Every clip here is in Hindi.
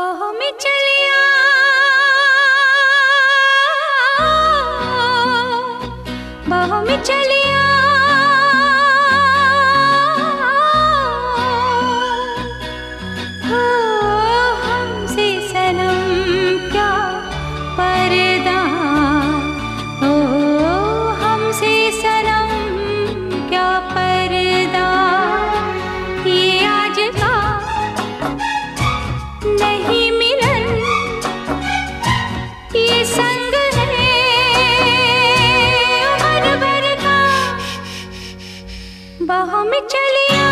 बाहों में चलिया बाहों में चलिया बाहों में चलिया।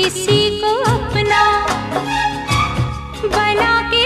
किसी को अपना बना के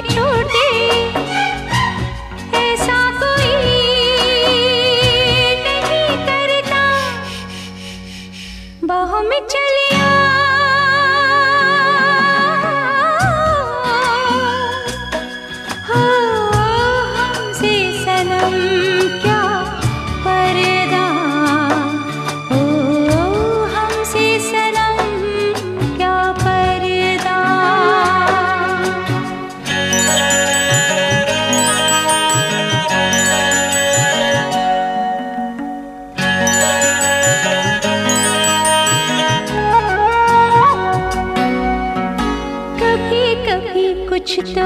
कुछ तो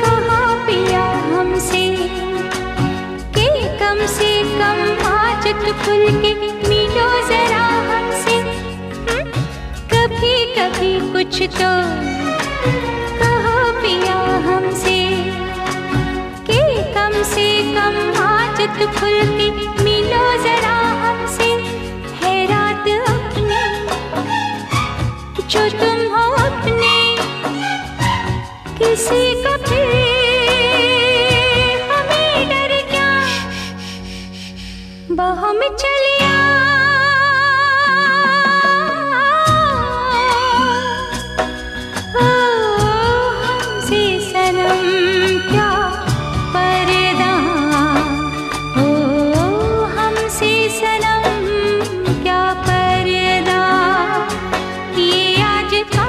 कहा पिया हमसे कि कम से कम आज तो खुल के मिलो जरा हमसे हम्म? कभी कभी कुछ तो कहा पिया हमसे कि कम से कम आज तो खुल के मिलो जरा हमसे है रात अपनी, जो किसी का हमें डर क्या? बहम चलिया। हमसे सनम क्या पर्दा? ओ, हमसे सनम क्या पर्दा? आज का